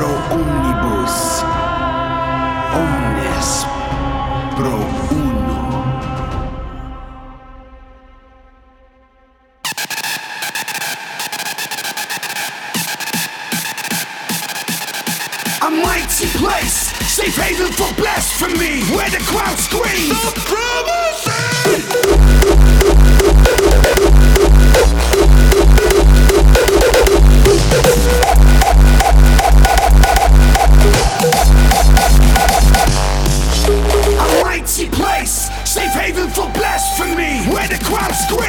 omnibus, omnes pro uno. A mighty place, safe haven for blasphemy, where the crowd screams. the crowd scream.